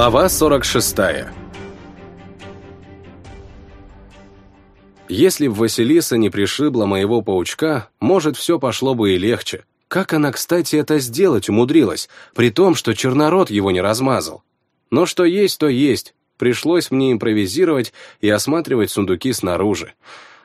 Глава 46 Если б Василиса не пришибла моего паучка, может, все пошло бы и легче. Как она, кстати, это сделать умудрилась, при том, что чернород его не размазал? Но что есть, то есть. Пришлось мне импровизировать и осматривать сундуки снаружи.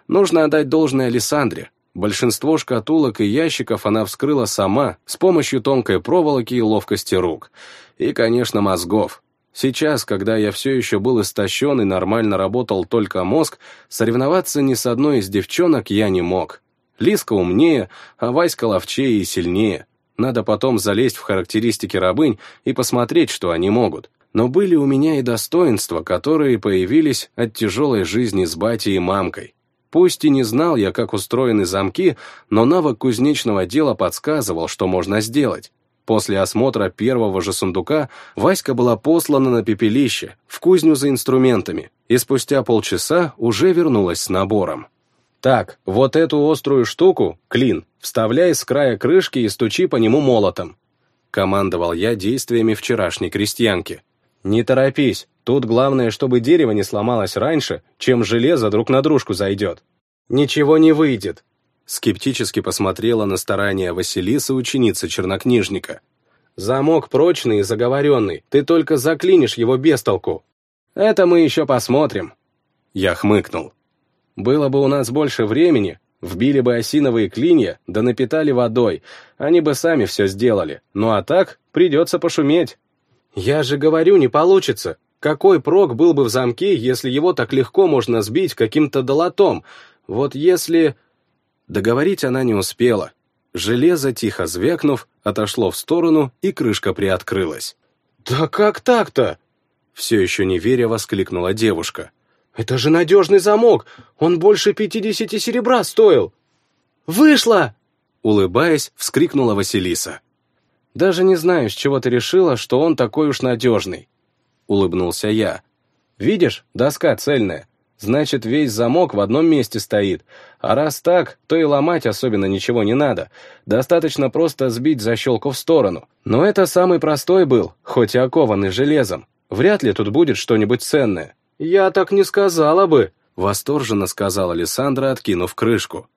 Нужно отдать должное Александре. Большинство шкатулок и ящиков она вскрыла сама, с помощью тонкой проволоки и ловкости рук. И, конечно, мозгов. Сейчас, когда я все еще был истощен и нормально работал только мозг, соревноваться ни с одной из девчонок я не мог. Лиска умнее, а Васька ловчее и сильнее. Надо потом залезть в характеристики рабынь и посмотреть, что они могут. Но были у меня и достоинства, которые появились от тяжелой жизни с батей и мамкой. Пусть и не знал я, как устроены замки, но навык кузнечного дела подсказывал, что можно сделать. После осмотра первого же сундука Васька была послана на пепелище, в кузню за инструментами, и спустя полчаса уже вернулась с набором. «Так, вот эту острую штуку, клин, вставляй с края крышки и стучи по нему молотом», командовал я действиями вчерашней крестьянки. «Не торопись, тут главное, чтобы дерево не сломалось раньше, чем железо друг на дружку зайдет. Ничего не выйдет». Скептически посмотрела на старания Василиса ученица чернокнижника. «Замок прочный и заговоренный, ты только заклинишь его без толку. Это мы еще посмотрим». Я хмыкнул. «Было бы у нас больше времени, вбили бы осиновые клинья, да напитали водой, они бы сами все сделали, ну а так придется пошуметь». «Я же говорю, не получится. Какой прок был бы в замке, если его так легко можно сбить каким-то долотом? Вот если...» Договорить она не успела. Железо, тихо звякнув, отошло в сторону, и крышка приоткрылась. «Да как так-то?» Все еще не веря, воскликнула девушка. «Это же надежный замок! Он больше пятидесяти серебра стоил!» «Вышла!» Улыбаясь, вскрикнула Василиса. Даже не знаю, с чего ты решила, что он такой уж надежный. Улыбнулся я. Видишь, доска цельная. Значит, весь замок в одном месте стоит. А раз так, то и ломать особенно ничего не надо. Достаточно просто сбить защелку в сторону. Но это самый простой был, хоть и окованный железом. Вряд ли тут будет что-нибудь ценное. Я так не сказала бы, восторженно сказала Александра, откинув крышку.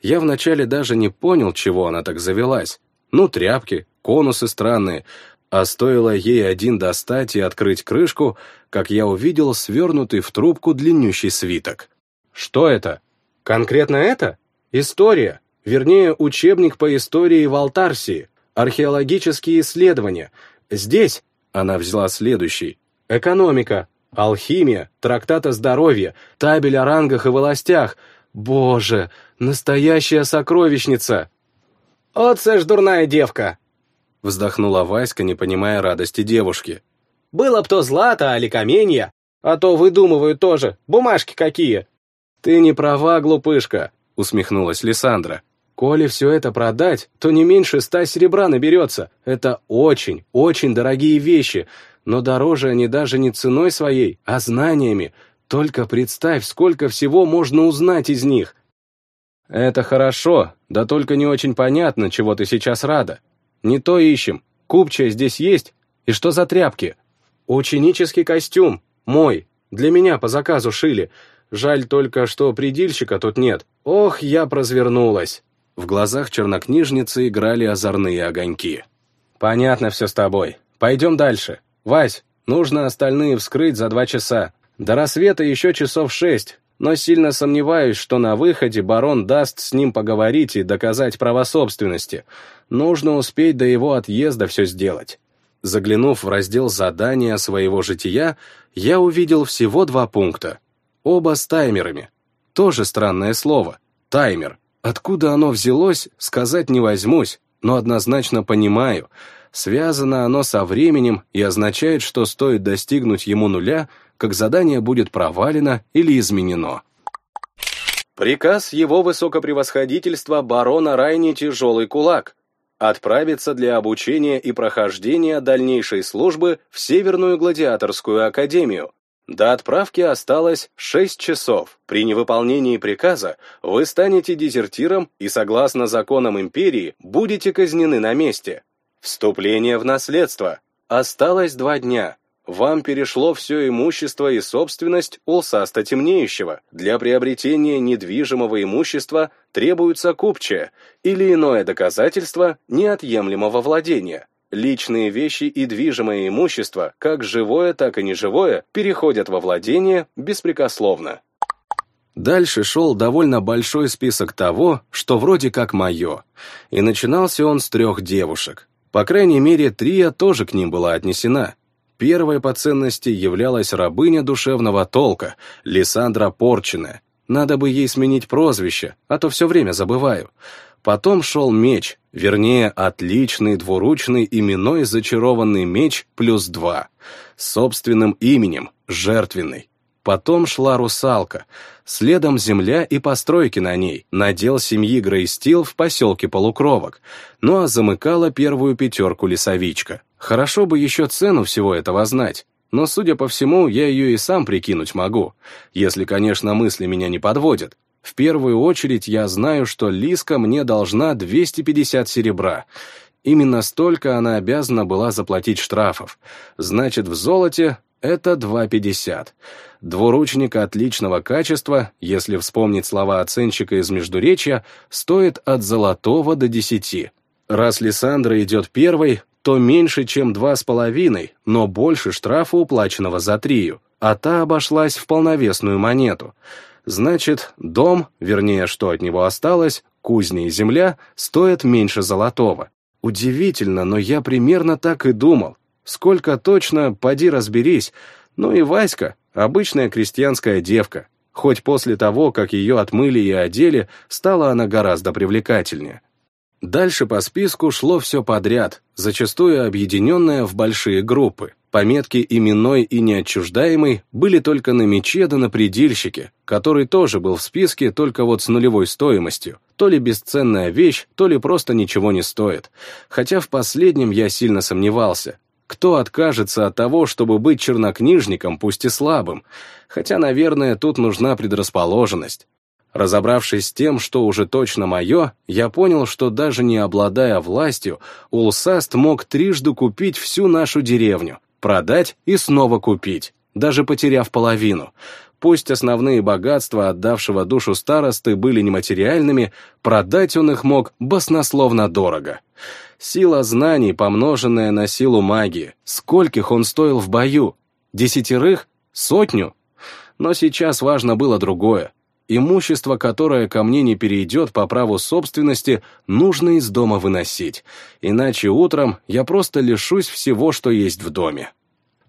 Я вначале даже не понял, чего она так завелась. Ну, тряпки, конусы странные, а стоило ей один достать и открыть крышку, как я увидел свернутый в трубку длиннющий свиток. Что это? Конкретно это? История, вернее, учебник по истории в Алтарсии, археологические исследования. Здесь, она взяла следующий, экономика, алхимия, трактат о здоровье, табель о рангах и властях. Боже, настоящая сокровищница! «От ж дурная девка!» Вздохнула Васька, не понимая радости девушки. «Было б то злато, али каменья, а то выдумывают тоже, бумажки какие!» «Ты не права, глупышка!» усмехнулась Лиссандра. «Коли все это продать, то не меньше ста серебра наберется. Это очень, очень дорогие вещи, но дороже они даже не ценой своей, а знаниями. Только представь, сколько всего можно узнать из них. «Это хорошо, да только не очень понятно, чего ты сейчас рада. Не то ищем. Купчая здесь есть? И что за тряпки?» «Ученический костюм. Мой. Для меня по заказу шили. Жаль только, что предильщика тут нет. Ох, я прозвернулась!» В глазах чернокнижницы играли озорные огоньки. «Понятно все с тобой. Пойдем дальше. Вась, нужно остальные вскрыть за два часа. До рассвета еще часов шесть но сильно сомневаюсь, что на выходе барон даст с ним поговорить и доказать право собственности. Нужно успеть до его отъезда все сделать. Заглянув в раздел задания своего жития, я увидел всего два пункта. Оба с таймерами. Тоже странное слово. Таймер. Откуда оно взялось, сказать не возьмусь, но однозначно понимаю. Связано оно со временем и означает, что стоит достигнуть ему нуля — как задание будет провалено или изменено. Приказ его высокопревосходительства барона Райни Тяжелый Кулак отправиться для обучения и прохождения дальнейшей службы в Северную гладиаторскую академию. До отправки осталось 6 часов. При невыполнении приказа вы станете дезертиром и, согласно законам империи, будете казнены на месте. Вступление в наследство. Осталось два дня. Вам перешло все имущество и собственность Улсаста Темнеющего. Для приобретения недвижимого имущества требуется купчая или иное доказательство неотъемлемого владения. Личные вещи и движимое имущество, как живое, так и неживое, переходят во владение беспрекословно. Дальше шел довольно большой список того, что вроде как мое, и начинался он с трех девушек. По крайней мере, Трия тоже к ним была отнесена. Первой по ценности являлась рабыня душевного толка, Лиссандра Порчина. Надо бы ей сменить прозвище, а то все время забываю. Потом шел меч, вернее, отличный двуручный именной зачарованный меч плюс два, собственным именем, жертвенный. Потом шла русалка, следом земля и постройки на ней, надел семьи Грейстил в поселке Полукровок, ну а замыкала первую пятерку лесовичка. Хорошо бы еще цену всего этого знать, но, судя по всему, я ее и сам прикинуть могу, если, конечно, мысли меня не подводят. В первую очередь я знаю, что Лиска мне должна 250 серебра. Именно столько она обязана была заплатить штрафов. Значит, в золоте это 2,50. Двуручник отличного качества, если вспомнить слова оценщика из Междуречья, стоит от золотого до 10. Раз Лиссандра идет первой, то меньше, чем два с половиной, но больше штрафа, уплаченного за трию, а та обошлась в полновесную монету. Значит, дом, вернее, что от него осталось, кузня и земля, стоят меньше золотого. Удивительно, но я примерно так и думал. Сколько точно, поди разберись. Ну и Васька, обычная крестьянская девка. Хоть после того, как ее отмыли и одели, стала она гораздо привлекательнее. Дальше по списку шло все подряд, зачастую объединенное в большие группы. Пометки именной и неотчуждаемой были только на мече да на предельщике, который тоже был в списке, только вот с нулевой стоимостью. То ли бесценная вещь, то ли просто ничего не стоит. Хотя в последнем я сильно сомневался. Кто откажется от того, чтобы быть чернокнижником, пусть и слабым? Хотя, наверное, тут нужна предрасположенность. Разобравшись с тем, что уже точно мое, я понял, что даже не обладая властью, Улсаст мог трижды купить всю нашу деревню, продать и снова купить, даже потеряв половину. Пусть основные богатства отдавшего душу старосты были нематериальными, продать он их мог баснословно дорого. Сила знаний, помноженная на силу магии. Скольких он стоил в бою? Десятерых? Сотню? Но сейчас важно было другое. Имущество, которое ко мне не перейдет по праву собственности, нужно из дома выносить. Иначе утром я просто лишусь всего, что есть в доме.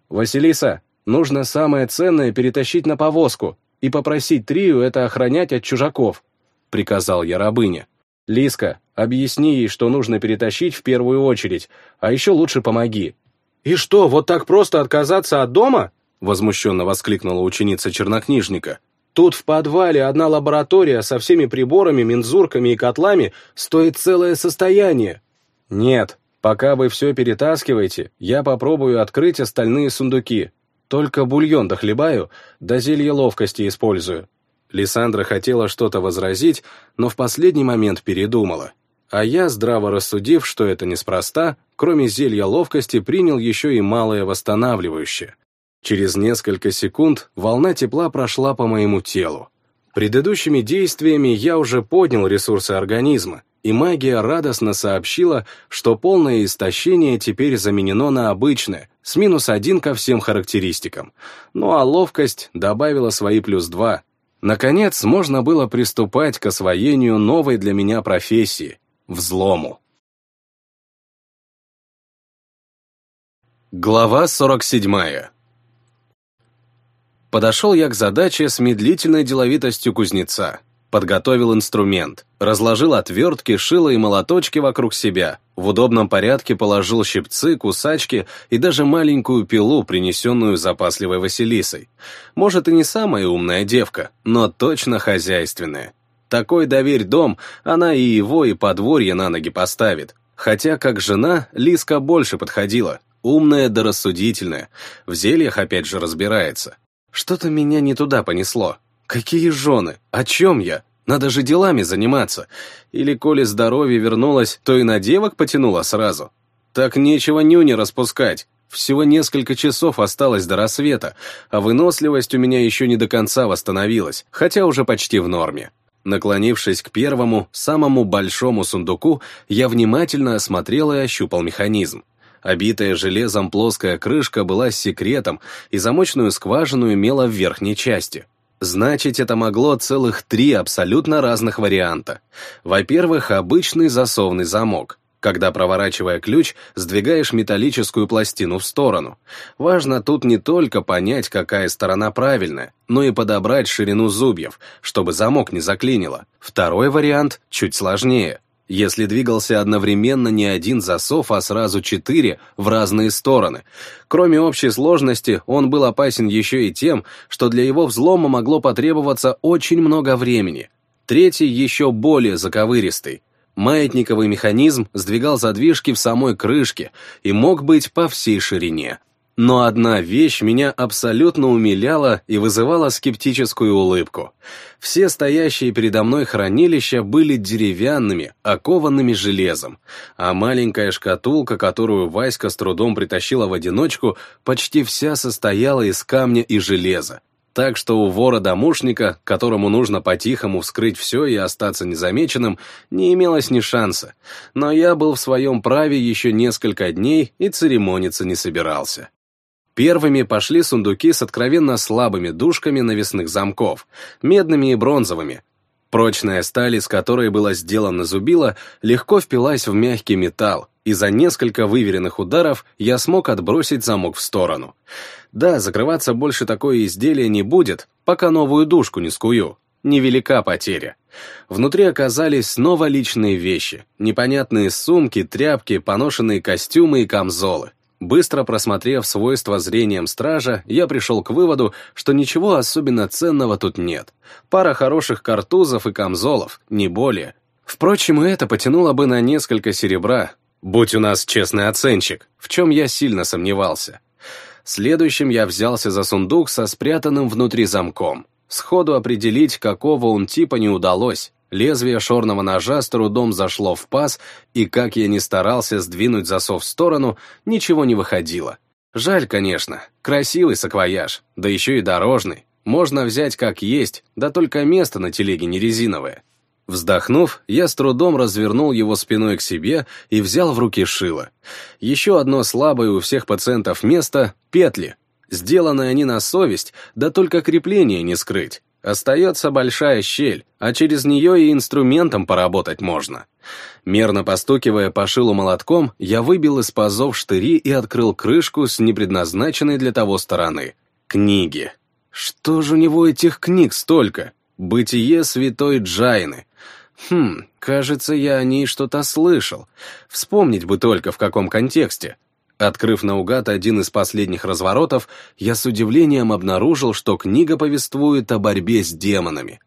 «Василиса, нужно самое ценное перетащить на повозку и попросить Трию это охранять от чужаков», — приказал я рабыне. «Лиска, объясни ей, что нужно перетащить в первую очередь, а еще лучше помоги». «И что, вот так просто отказаться от дома?» возмущенно воскликнула ученица чернокнижника. «Тут в подвале одна лаборатория со всеми приборами, мензурками и котлами стоит целое состояние». «Нет, пока вы все перетаскиваете, я попробую открыть остальные сундуки. Только бульон дохлебаю, да зелье ловкости использую. Лиссандра хотела что-то возразить, но в последний момент передумала. А я, здраво рассудив, что это неспроста, кроме зелья ловкости принял еще и малое восстанавливающее. Через несколько секунд волна тепла прошла по моему телу. Предыдущими действиями я уже поднял ресурсы организма, и магия радостно сообщила, что полное истощение теперь заменено на обычное, с минус один ко всем характеристикам. Ну а ловкость добавила свои плюс два, Наконец, можно было приступать к освоению новой для меня профессии — взлому. Глава 47. Подошел я к задаче с медлительной деловитостью кузнеца. Подготовил инструмент, разложил отвертки, шило и молоточки вокруг себя, в удобном порядке положил щипцы, кусачки и даже маленькую пилу, принесенную запасливой Василисой. Может, и не самая умная девка, но точно хозяйственная. Такой доверь дом, она и его, и подворье на ноги поставит. Хотя, как жена, Лиска больше подходила. Умная да рассудительная. В зельях опять же разбирается. Что-то меня не туда понесло. Какие жены? О чем я? Надо же делами заниматься. Или, коли здоровье вернулось, то и на девок потянуло сразу. Так нечего нюни распускать. Всего несколько часов осталось до рассвета, а выносливость у меня еще не до конца восстановилась, хотя уже почти в норме. Наклонившись к первому, самому большому сундуку, я внимательно осмотрел и ощупал механизм. Обитая железом плоская крышка была секретом и замочную скважину имела в верхней части. Значит, это могло целых три абсолютно разных варианта. Во-первых, обычный засовный замок когда, проворачивая ключ, сдвигаешь металлическую пластину в сторону. Важно тут не только понять, какая сторона правильная, но и подобрать ширину зубьев, чтобы замок не заклинило. Второй вариант чуть сложнее. Если двигался одновременно не один засов, а сразу четыре в разные стороны. Кроме общей сложности, он был опасен еще и тем, что для его взлома могло потребоваться очень много времени. Третий еще более заковыристый Маятниковый механизм сдвигал задвижки в самой крышке и мог быть по всей ширине. Но одна вещь меня абсолютно умиляла и вызывала скептическую улыбку. Все стоящие передо мной хранилища были деревянными, окованными железом, а маленькая шкатулка, которую Васька с трудом притащила в одиночку, почти вся состояла из камня и железа. Так что у вора-домушника, которому нужно по-тихому вскрыть все и остаться незамеченным, не имелось ни шанса. Но я был в своем праве еще несколько дней и церемониться не собирался. Первыми пошли сундуки с откровенно слабыми дужками навесных замков, медными и бронзовыми. Прочная сталь, из которой было сделано зубило, легко впилась в мягкий металл, и за несколько выверенных ударов я смог отбросить замок в сторону. Да, закрываться больше такое изделие не будет, пока новую душку не скую. Невелика потеря. Внутри оказались снова личные вещи, непонятные сумки, тряпки, поношенные костюмы и камзолы. Быстро просмотрев свойства зрением стража, я пришел к выводу, что ничего особенно ценного тут нет. Пара хороших картузов и камзолов, не более. Впрочем, и это потянуло бы на несколько серебра, будь у нас честный оценщик, в чем я сильно сомневался. Следующим я взялся за сундук со спрятанным внутри замком. Сходу определить, какого он типа не удалось. Лезвие шорного ножа с трудом зашло в паз, и как я не старался сдвинуть засов в сторону, ничего не выходило. Жаль, конечно, красивый саквояж, да еще и дорожный. Можно взять как есть, да только место на телеге не резиновое. Вздохнув, я с трудом развернул его спиной к себе и взял в руки шило. Еще одно слабое у всех пациентов место — петли. Сделаны они на совесть, да только крепление не скрыть. Остается большая щель, а через нее и инструментом поработать можно. Мерно постукивая по шилу молотком, я выбил из пазов штыри и открыл крышку с непредназначенной для того стороны. Книги. Что же у него этих книг столько? «Бытие святой Джайны». Хм, кажется, я о ней что-то слышал. Вспомнить бы только в каком контексте. Открыв наугад один из последних разворотов, я с удивлением обнаружил, что книга повествует о борьбе с демонами.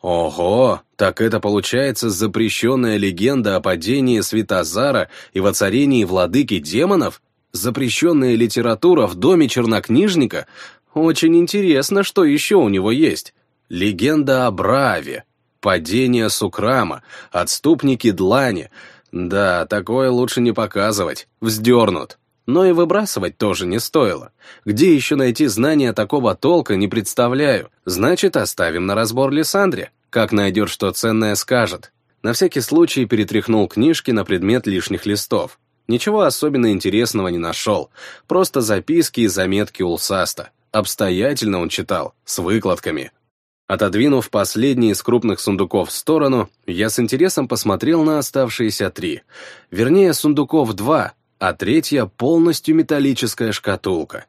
Ого, так это получается запрещенная легенда о падении Святозара и воцарении владыки демонов? Запрещенная литература в доме чернокнижника? Очень интересно, что еще у него есть. Легенда о Браве, падение Сукрама, отступники Длани. Да, такое лучше не показывать, вздернут. Но и выбрасывать тоже не стоило. Где еще найти знания такого толка, не представляю. Значит, оставим на разбор Лиссандре. Как найдет что ценное, скажет. На всякий случай перетряхнул книжки на предмет лишних листов. Ничего особенно интересного не нашел. Просто записки и заметки Улсаста. Обстоятельно он читал, с выкладками. Отодвинув последний из крупных сундуков в сторону, я с интересом посмотрел на оставшиеся три. Вернее, сундуков два, а третья полностью металлическая шкатулка.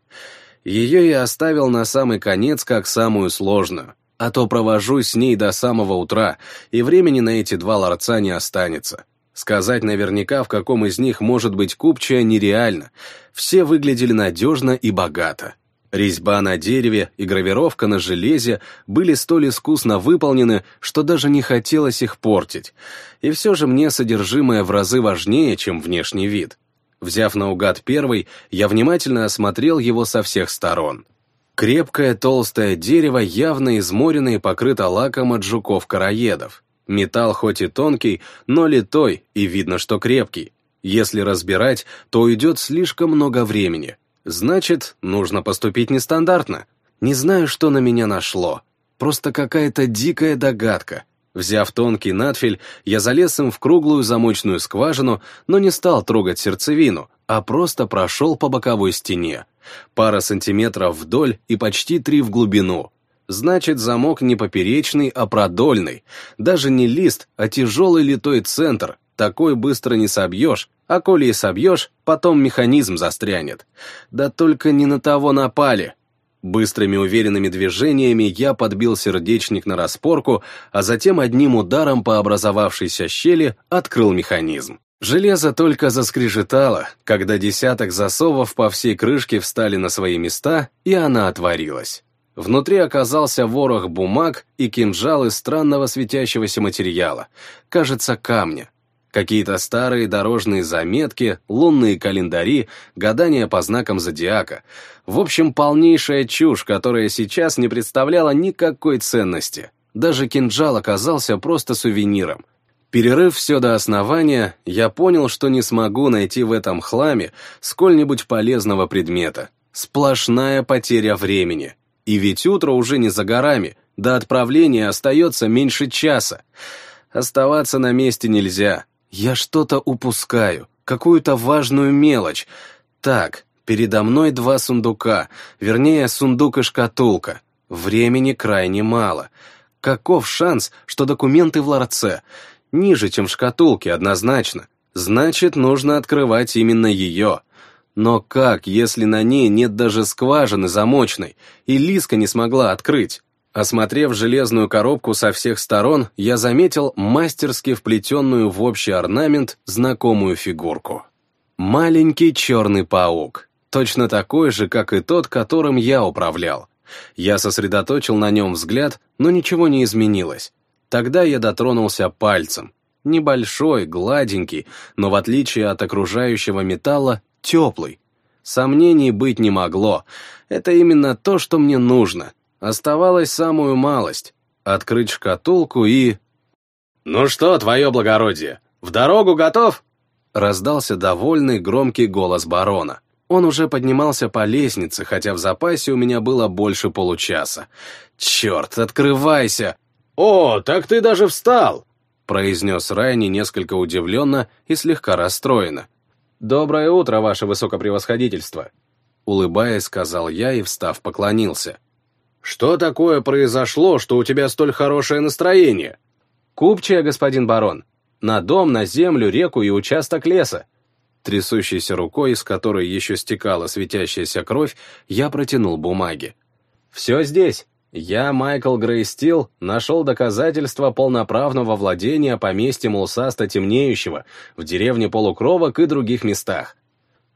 Ее я оставил на самый конец как самую сложную, а то провожусь с ней до самого утра, и времени на эти два ларца не останется. Сказать наверняка, в каком из них может быть купчая, нереально. Все выглядели надежно и богато. Резьба на дереве и гравировка на железе были столь искусно выполнены, что даже не хотелось их портить. И все же мне содержимое в разы важнее, чем внешний вид. Взяв наугад первый, я внимательно осмотрел его со всех сторон. Крепкое толстое дерево явно изморено и покрыто лаком от жуков-караедов. Металл хоть и тонкий, но литой, и видно, что крепкий. Если разбирать, то уйдет слишком много времени — Значит, нужно поступить нестандартно. Не знаю, что на меня нашло. Просто какая-то дикая догадка. Взяв тонкий надфиль, я залез им в круглую замочную скважину, но не стал трогать сердцевину, а просто прошел по боковой стене. Пара сантиметров вдоль и почти три в глубину. Значит, замок не поперечный, а продольный. Даже не лист, а тяжелый литой центр. Такой быстро не собьешь, а коли и собьешь, потом механизм застрянет. Да только не на того напали. Быстрыми уверенными движениями я подбил сердечник на распорку, а затем одним ударом по образовавшейся щели открыл механизм. Железо только заскрежетало, когда десяток засовов по всей крышке встали на свои места, и она отворилась. Внутри оказался ворох бумаг и кинжал из странного светящегося материала, кажется, камня. Какие-то старые дорожные заметки, лунные календари, гадания по знакам зодиака. В общем, полнейшая чушь, которая сейчас не представляла никакой ценности. Даже кинжал оказался просто сувениром. Перерыв все до основания, я понял, что не смогу найти в этом хламе сколь-нибудь полезного предмета. Сплошная потеря времени. И ведь утро уже не за горами, до отправления остается меньше часа. Оставаться на месте нельзя, я что-то упускаю, какую-то важную мелочь. Так, передо мной два сундука, вернее, сундук и шкатулка. Времени крайне мало. Каков шанс, что документы в ларце? Ниже, чем в шкатулке, однозначно. Значит, нужно открывать именно ее. Но как, если на ней нет даже скважины замочной, и Лиска не смогла открыть? Осмотрев железную коробку со всех сторон, я заметил мастерски вплетенную в общий орнамент знакомую фигурку. Маленький черный паук, точно такой же, как и тот, которым я управлял. Я сосредоточил на нем взгляд, но ничего не изменилось. Тогда я дотронулся пальцем. Небольшой, гладенький, но в отличие от окружающего металла, теплый. Сомнений быть не могло. Это именно то, что мне нужно — Оставалась самую малость — открыть шкатулку и... «Ну что, твое благородие, в дорогу готов?» Раздался довольный громкий голос барона. Он уже поднимался по лестнице, хотя в запасе у меня было больше получаса. «Черт, открывайся!» «О, так ты даже встал!» произнес Райни несколько удивленно и слегка расстроенно. «Доброе утро, ваше высокопревосходительство!» Улыбаясь, сказал я и, встав, поклонился. «Что такое произошло, что у тебя столь хорошее настроение?» «Купчая, господин барон. На дом, на землю, реку и участок леса». Трясущейся рукой, из которой еще стекала светящаяся кровь, я протянул бумаги. «Все здесь. Я, Майкл Грейстил, нашел доказательства полноправного владения поместьем Лусаста Темнеющего в деревне Полукровок и других местах».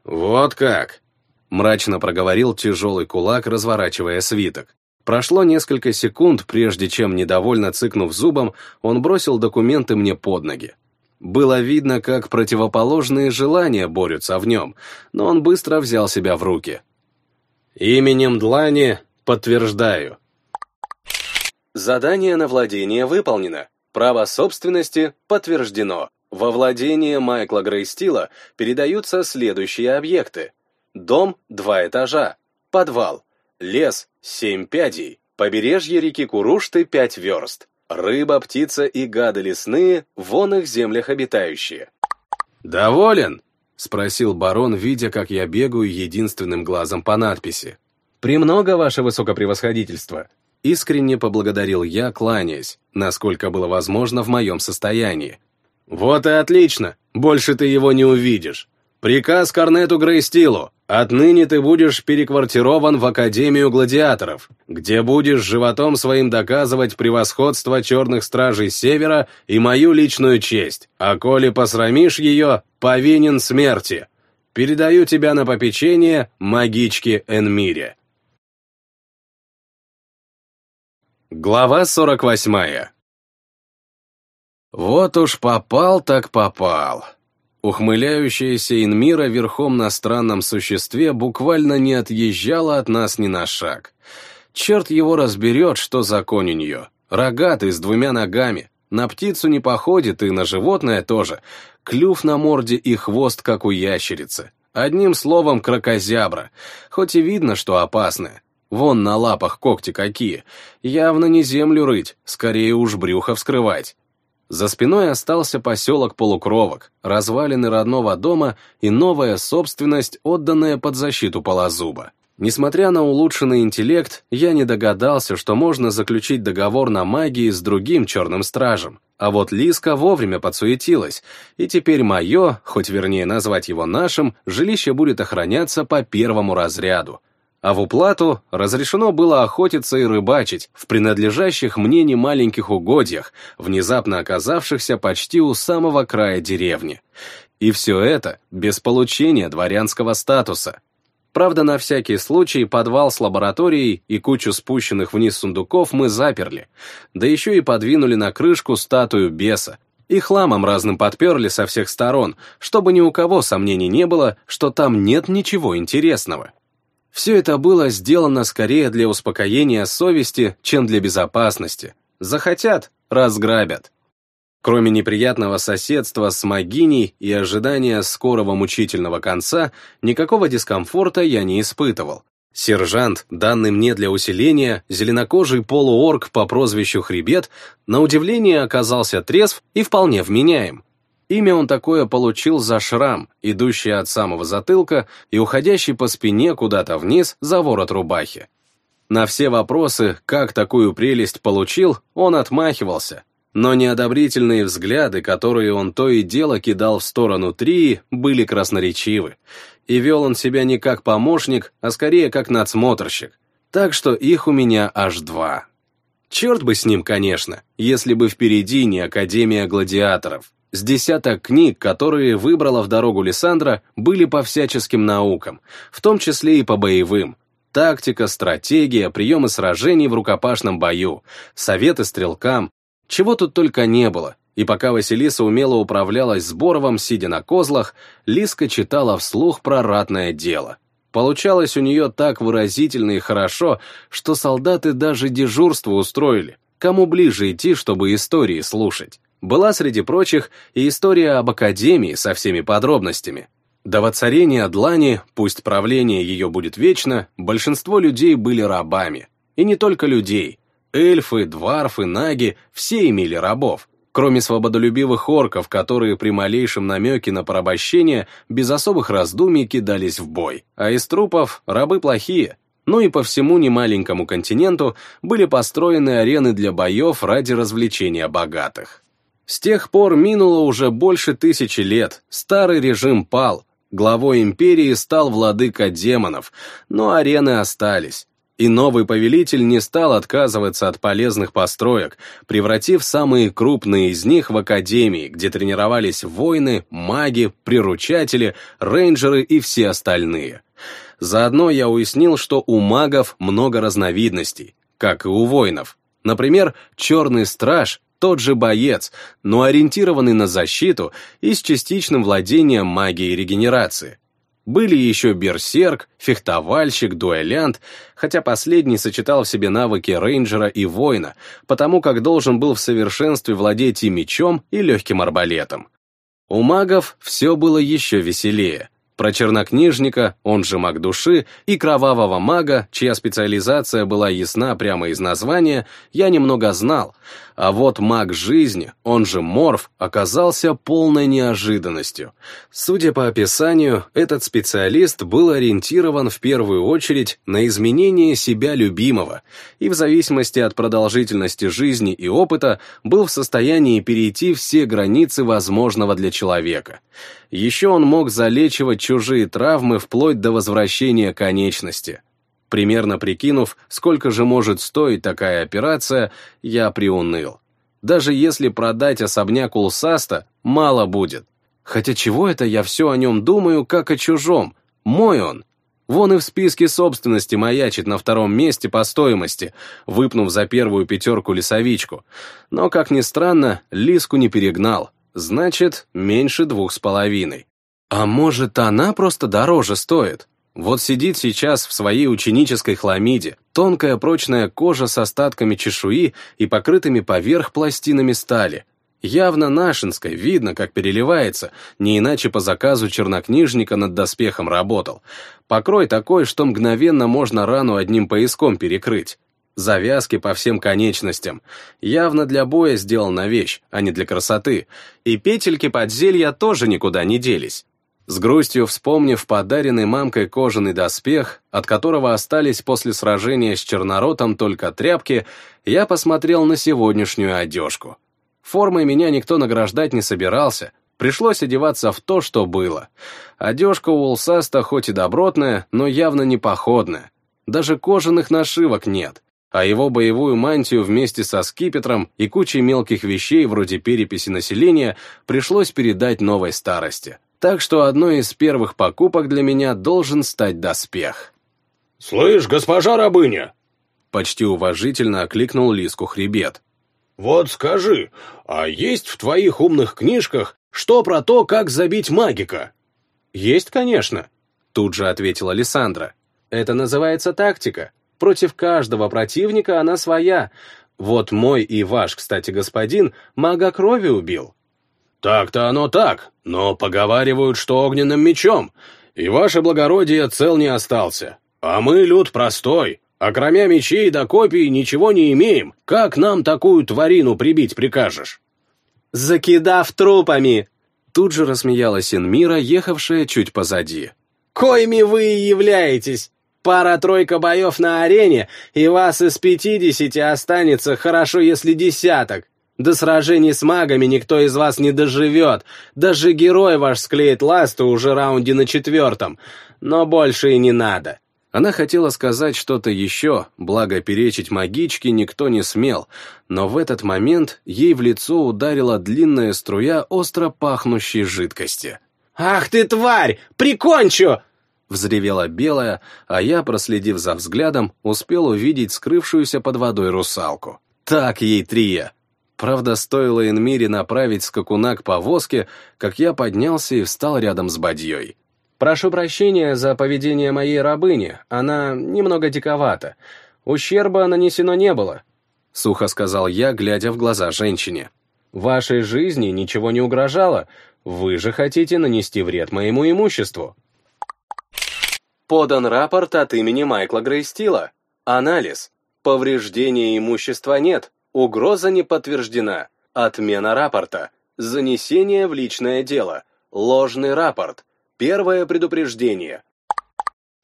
«Вот как!» — мрачно проговорил тяжелый кулак, разворачивая свиток. Прошло несколько секунд, прежде чем, недовольно цыкнув зубом, он бросил документы мне под ноги. Было видно, как противоположные желания борются в нем, но он быстро взял себя в руки. «Именем Длани подтверждаю». Задание на владение выполнено. Право собственности подтверждено. Во владение Майкла Грейстила передаются следующие объекты. Дом – два этажа. Подвал лес — семь пядей, побережье реки Курушты — пять верст, рыба, птица и гады лесные, вон их землях обитающие. «Доволен?» — спросил барон, видя, как я бегаю единственным глазом по надписи. «Премного, ваше высокопревосходительство!» Искренне поблагодарил я, кланяясь, насколько было возможно в моем состоянии. «Вот и отлично! Больше ты его не увидишь! Приказ Корнету Грейстилу. Отныне ты будешь переквартирован в Академию Гладиаторов, где будешь животом своим доказывать превосходство черных стражей Севера и мою личную честь. А коли посрамишь ее, повинен смерти. Передаю тебя на попечение магичке Энмире. Глава 48 Вот уж попал так попал. Ухмыляющаяся Инмира верхом на странном существе буквально не отъезжала от нас ни на шаг. Черт его разберет, что за конь у нее. Рогатый, с двумя ногами. На птицу не походит и на животное тоже. Клюв на морде и хвост, как у ящерицы. Одним словом, крокозябра, хоть и видно, что опасная. Вон на лапах когти какие. Явно не землю рыть, скорее уж брюхо вскрывать. За спиной остался поселок полукровок, развалины родного дома и новая собственность, отданная под защиту полозуба. Несмотря на улучшенный интеллект, я не догадался, что можно заключить договор на магии с другим черным стражем. А вот Лиска вовремя подсуетилась, и теперь мое, хоть вернее назвать его нашим, жилище будет охраняться по первому разряду а в уплату разрешено было охотиться и рыбачить в принадлежащих мне немаленьких угодьях, внезапно оказавшихся почти у самого края деревни. И все это без получения дворянского статуса. Правда, на всякий случай подвал с лабораторией и кучу спущенных вниз сундуков мы заперли, да еще и подвинули на крышку статую беса, и хламом разным подперли со всех сторон, чтобы ни у кого сомнений не было, что там нет ничего интересного. Все это было сделано скорее для успокоения совести, чем для безопасности. Захотят — разграбят. Кроме неприятного соседства с Магиней и ожидания скорого мучительного конца, никакого дискомфорта я не испытывал. Сержант, данный мне для усиления, зеленокожий полуорг по прозвищу Хребет, на удивление оказался трезв и вполне вменяем. Имя он такое получил за шрам, идущий от самого затылка и уходящий по спине куда-то вниз за ворот рубахи. На все вопросы, как такую прелесть получил, он отмахивался, но неодобрительные взгляды, которые он то и дело кидал в сторону Трии, были красноречивы, и вел он себя не как помощник, а скорее как надсмотрщик, так что их у меня аж два. Черт бы с ним, конечно, если бы впереди не Академия гладиаторов. С десяток книг, которые выбрала в дорогу Лиссандра, были по всяческим наукам, в том числе и по боевым. Тактика, стратегия, приемы сражений в рукопашном бою, советы стрелкам. Чего тут только не было. И пока Василиса умело управлялась с Боровым, сидя на козлах, Лиска читала вслух про ратное дело. Получалось у нее так выразительно и хорошо, что солдаты даже дежурство устроили. Кому ближе идти, чтобы истории слушать была среди прочих и история об Академии со всеми подробностями. До воцарения Длани, пусть правление ее будет вечно, большинство людей были рабами. И не только людей. Эльфы, дварфы, наги – все имели рабов. Кроме свободолюбивых орков, которые при малейшем намеке на порабощение без особых раздумий кидались в бой. А из трупов рабы плохие. Ну и по всему немаленькому континенту были построены арены для боев ради развлечения богатых. С тех пор минуло уже больше тысячи лет, старый режим пал, главой империи стал владыка демонов, но арены остались. И новый повелитель не стал отказываться от полезных построек, превратив самые крупные из них в академии, где тренировались воины, маги, приручатели, рейнджеры и все остальные. Заодно я уяснил, что у магов много разновидностей, как и у воинов. Например, черный страж тот же боец, но ориентированный на защиту и с частичным владением магией регенерации. Были еще берсерк, фехтовальщик, дуэлянт, хотя последний сочетал в себе навыки рейнджера и воина, потому как должен был в совершенстве владеть и мечом, и легким арбалетом. У магов все было еще веселее. Про чернокнижника, он же маг души, и кровавого мага, чья специализация была ясна прямо из названия, я немного знал, а вот маг жизни, он же морф, оказался полной неожиданностью. Судя по описанию, этот специалист был ориентирован в первую очередь на изменение себя любимого и в зависимости от продолжительности жизни и опыта был в состоянии перейти все границы возможного для человека. Еще он мог залечивать чужие травмы вплоть до возвращения конечности. Примерно прикинув, сколько же может стоить такая операция, я приуныл. Даже если продать особняк Улсаста, мало будет. Хотя чего это я все о нем думаю, как о чужом? Мой он. Вон и в списке собственности маячит на втором месте по стоимости, выпнув за первую пятерку лесовичку. Но, как ни странно, Лиску не перегнал. Значит, меньше двух с половиной. А может, она просто дороже стоит? Вот сидит сейчас в своей ученической хламиде, тонкая прочная кожа с остатками чешуи и покрытыми поверх пластинами стали. Явно нашинской, видно, как переливается, не иначе по заказу чернокнижника над доспехом работал. Покрой такой, что мгновенно можно рану одним пояском перекрыть. Завязки по всем конечностям. Явно для боя сделана вещь, а не для красоты. И петельки под зелья тоже никуда не делись. С грустью вспомнив подаренный мамкой кожаный доспех, от которого остались после сражения с черноротом только тряпки, я посмотрел на сегодняшнюю одежку. Формой меня никто награждать не собирался, пришлось одеваться в то, что было. Одежка у Улсаста хоть и добротная, но явно не походная. Даже кожаных нашивок нет а его боевую мантию вместе со скипетром и кучей мелких вещей вроде переписи населения пришлось передать новой старости. Так что одной из первых покупок для меня должен стать доспех. «Слышь, госпожа рабыня!» Почти уважительно окликнул Лиску хребет. «Вот скажи, а есть в твоих умных книжках что про то, как забить магика?» «Есть, конечно», — тут же ответила Лиссандра. «Это называется тактика. Против каждого противника она своя. Вот мой и ваш, кстати, господин, мага крови убил. Так-то оно так, но поговаривают, что огненным мечом, и ваше благородие цел не остался. А мы люд простой, а кроме мечей да копий ничего не имеем. Как нам такую тварину прибить прикажешь? Закидав трупами! Тут же рассмеялась Инмира, ехавшая чуть позади. Коими вы и являетесь! Пара-тройка боев на арене, и вас из пятидесяти останется хорошо, если десяток. До сражений с магами никто из вас не доживет. Даже герой ваш склеит ласты уже раунде на четвертом. Но больше и не надо. Она хотела сказать что-то еще, благо перечить магичке никто не смел, но в этот момент ей в лицо ударила длинная струя остро пахнущей жидкости. «Ах ты, тварь! Прикончу!» Взревела белая, а я, проследив за взглядом, успел увидеть скрывшуюся под водой русалку. Так ей трия. Правда, стоило Энмире направить скакуна к повозке, как я поднялся и встал рядом с бадьей. «Прошу прощения за поведение моей рабыни, она немного диковата. Ущерба нанесено не было», — сухо сказал я, глядя в глаза женщине. «Вашей жизни ничего не угрожало, вы же хотите нанести вред моему имуществу». Подан рапорт от имени Майкла Грейстила. Анализ. Повреждения имущества нет. Угроза не подтверждена. Отмена рапорта. Занесение в личное дело. Ложный рапорт. Первое предупреждение.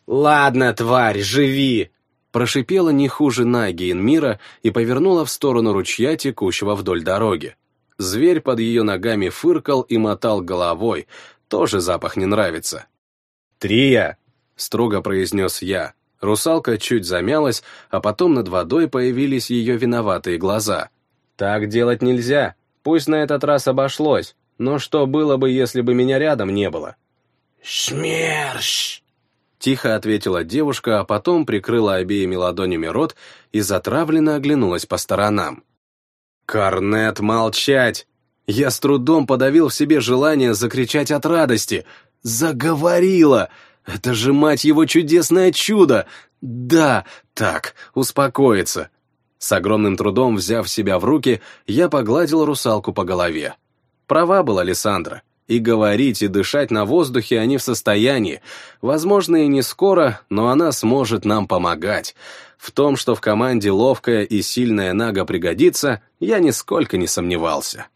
«Ладно, тварь, живи!» Прошипела не хуже Наги Инмира и повернула в сторону ручья, текущего вдоль дороги. Зверь под ее ногами фыркал и мотал головой. Тоже запах не нравится. «Трия, строго произнес я. Русалка чуть замялась, а потом над водой появились ее виноватые глаза. «Так делать нельзя. Пусть на этот раз обошлось. Но что было бы, если бы меня рядом не было?» «Смерш!» Тихо ответила девушка, а потом прикрыла обеими ладонями рот и затравленно оглянулась по сторонам. «Корнет, молчать!» Я с трудом подавил в себе желание закричать от радости. «Заговорила!» Это же, мать его, чудесное чудо! Да, так, успокоиться. С огромным трудом взяв себя в руки, я погладил русалку по голове. Права была Лиссандра. И говорить, и дышать на воздухе они в состоянии. Возможно, и не скоро, но она сможет нам помогать. В том, что в команде ловкая и сильная Нага пригодится, я нисколько не сомневался.